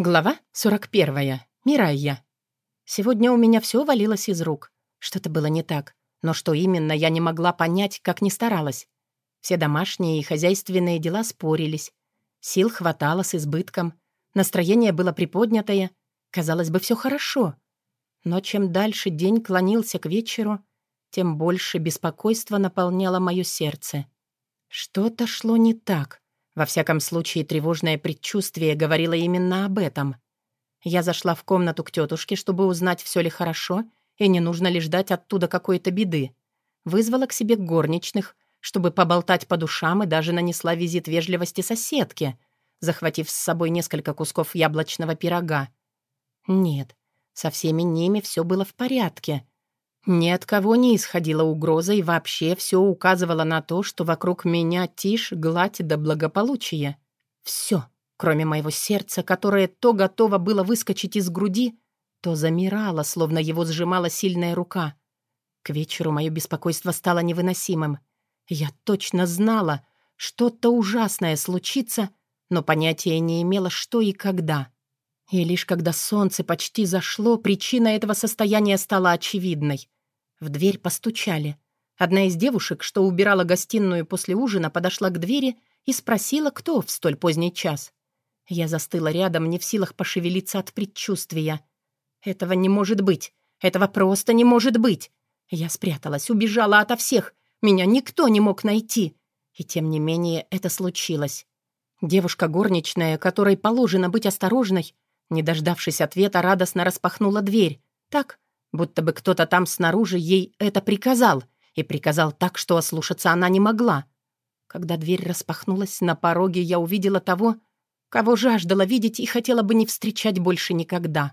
Глава 41. Мирайя. Сегодня у меня все валилось из рук. Что-то было не так. Но что именно, я не могла понять, как ни старалась. Все домашние и хозяйственные дела спорились. Сил хватало с избытком. Настроение было приподнятое. Казалось бы, все хорошо. Но чем дальше день клонился к вечеру, тем больше беспокойства наполняло мое сердце. Что-то шло не так. Во всяком случае, тревожное предчувствие говорило именно об этом. Я зашла в комнату к тетушке, чтобы узнать, все ли хорошо, и не нужно ли ждать оттуда какой-то беды. Вызвала к себе горничных, чтобы поболтать по душам, и даже нанесла визит вежливости соседке, захватив с собой несколько кусков яблочного пирога. Нет, со всеми ними все было в порядке. Ни от кого не исходила угроза, и вообще все указывало на то, что вокруг меня тишь, гладь да благополучие. Все, кроме моего сердца, которое то готово было выскочить из груди, то замирало, словно его сжимала сильная рука. К вечеру мое беспокойство стало невыносимым. Я точно знала, что-то ужасное случится, но понятия не имела, что и когда. И лишь когда солнце почти зашло, причина этого состояния стала очевидной. В дверь постучали. Одна из девушек, что убирала гостиную после ужина, подошла к двери и спросила, кто в столь поздний час. Я застыла рядом, не в силах пошевелиться от предчувствия. Этого не может быть. Этого просто не может быть. Я спряталась, убежала ото всех. Меня никто не мог найти. И тем не менее это случилось. Девушка горничная, которой положено быть осторожной, не дождавшись ответа, радостно распахнула дверь. Так, будто бы кто-то там снаружи ей это приказал, и приказал так, что ослушаться она не могла. Когда дверь распахнулась, на пороге я увидела того, кого жаждала видеть и хотела бы не встречать больше никогда.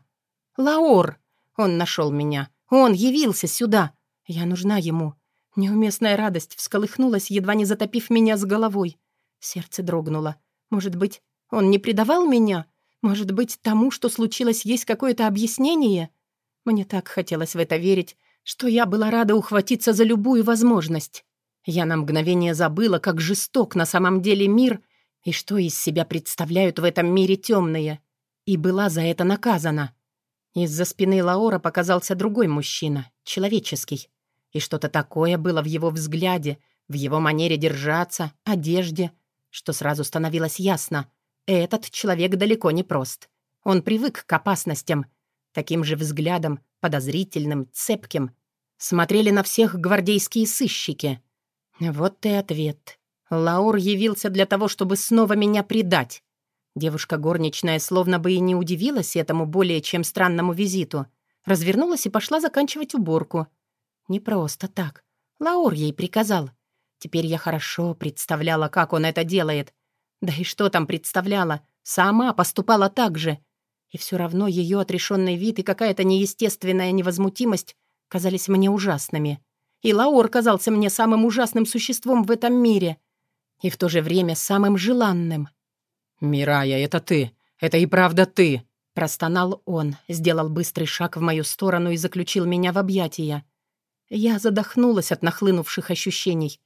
Лаор! Он нашел меня. Он явился сюда. Я нужна ему. Неуместная радость всколыхнулась, едва не затопив меня с головой. Сердце дрогнуло. Может быть, он не предавал меня? Может быть, тому, что случилось, есть какое-то объяснение? Мне так хотелось в это верить, что я была рада ухватиться за любую возможность. Я на мгновение забыла, как жесток на самом деле мир и что из себя представляют в этом мире темные, и была за это наказана. Из-за спины Лаора показался другой мужчина, человеческий, и что-то такое было в его взгляде, в его манере держаться, одежде, что сразу становилось ясно. Этот человек далеко не прост. Он привык к опасностям — Таким же взглядом, подозрительным, цепким, смотрели на всех гвардейские сыщики. Вот и ответ. Лаур явился для того, чтобы снова меня предать. Девушка горничная словно бы и не удивилась этому более чем странному визиту. Развернулась и пошла заканчивать уборку. Не просто так. Лаур ей приказал. Теперь я хорошо представляла, как он это делает. Да и что там представляла? Сама поступала так же. И все равно ее отрешенный вид и какая-то неестественная невозмутимость казались мне ужасными. И Лаур казался мне самым ужасным существом в этом мире. И в то же время самым желанным. «Мирая, это ты! Это и правда ты!» Простонал он, сделал быстрый шаг в мою сторону и заключил меня в объятия. Я задохнулась от нахлынувших ощущений.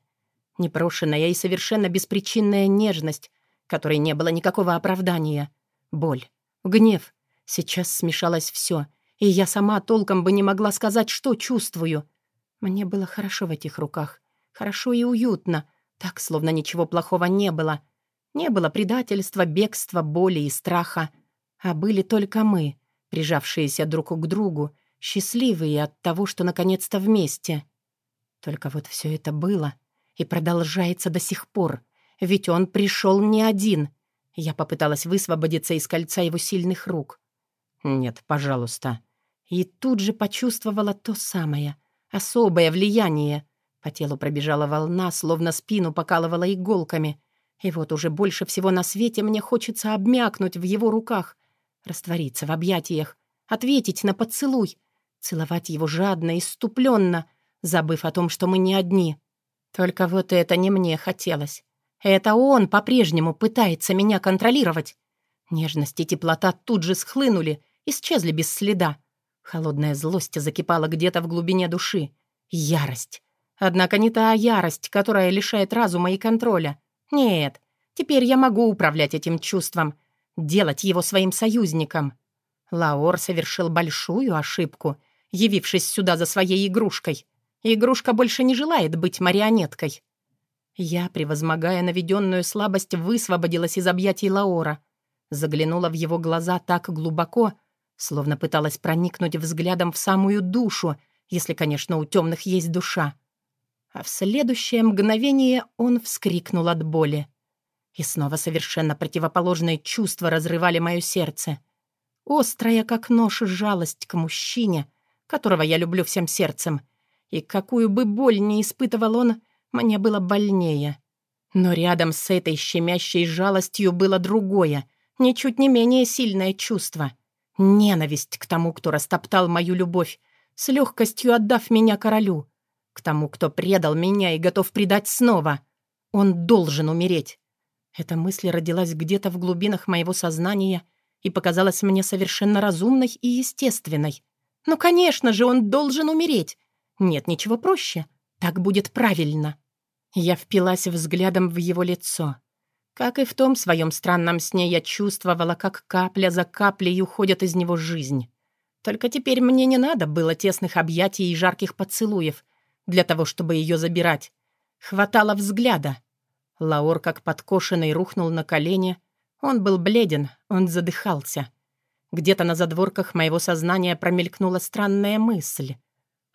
Непрошенная и совершенно беспричинная нежность, которой не было никакого оправдания. Боль, гнев, Сейчас смешалось все, и я сама толком бы не могла сказать, что чувствую. Мне было хорошо в этих руках. Хорошо и уютно, так, словно ничего плохого не было. Не было предательства, бегства, боли и страха. А были только мы, прижавшиеся друг к другу, счастливые от того, что наконец-то вместе. Только вот все это было и продолжается до сих пор, ведь он пришел не один. Я попыталась высвободиться из кольца его сильных рук. «Нет, пожалуйста». И тут же почувствовала то самое, особое влияние. По телу пробежала волна, словно спину покалывала иголками. И вот уже больше всего на свете мне хочется обмякнуть в его руках, раствориться в объятиях, ответить на поцелуй, целовать его жадно, и иступленно, забыв о том, что мы не одни. Только вот это не мне хотелось. Это он по-прежнему пытается меня контролировать. Нежность и теплота тут же схлынули, исчезли без следа. Холодная злость закипала где-то в глубине души. Ярость. Однако не та ярость, которая лишает разума и контроля. Нет, теперь я могу управлять этим чувством. делать его своим союзником. Лаор совершил большую ошибку, явившись сюда за своей игрушкой. Игрушка больше не желает быть марионеткой. Я, превозмогая наведенную слабость, высвободилась из объятий Лаора, заглянула в его глаза так глубоко, словно пыталась проникнуть взглядом в самую душу, если, конечно, у темных есть душа. А в следующее мгновение он вскрикнул от боли. И снова совершенно противоположные чувства разрывали мое сердце. Острая, как нож, жалость к мужчине, которого я люблю всем сердцем. И какую бы боль ни испытывал он, мне было больнее. Но рядом с этой щемящей жалостью было другое, ничуть не менее сильное чувство. Ненависть к тому, кто растоптал мою любовь, с легкостью отдав меня королю. К тому, кто предал меня и готов предать снова. Он должен умереть. Эта мысль родилась где-то в глубинах моего сознания и показалась мне совершенно разумной и естественной. Ну, конечно же, он должен умереть. Нет ничего проще. Так будет правильно. Я впилась взглядом в его лицо. Как и в том своем странном сне, я чувствовала, как капля за каплей уходит из него жизнь. Только теперь мне не надо было тесных объятий и жарких поцелуев для того, чтобы ее забирать. Хватало взгляда. Лаор, как подкошенный, рухнул на колени. Он был бледен, он задыхался. Где-то на задворках моего сознания промелькнула странная мысль.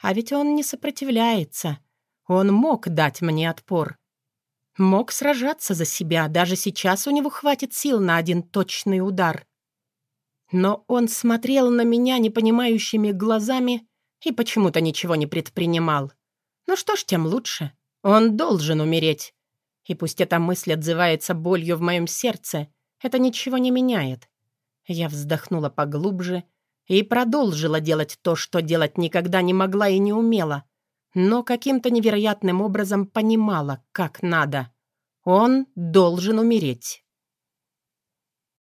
А ведь он не сопротивляется. Он мог дать мне отпор. Мог сражаться за себя, даже сейчас у него хватит сил на один точный удар. Но он смотрел на меня непонимающими глазами и почему-то ничего не предпринимал. Ну что ж, тем лучше. Он должен умереть. И пусть эта мысль отзывается болью в моем сердце, это ничего не меняет. Я вздохнула поглубже и продолжила делать то, что делать никогда не могла и не умела, но каким-то невероятным образом понимала, как надо. Он должен умереть.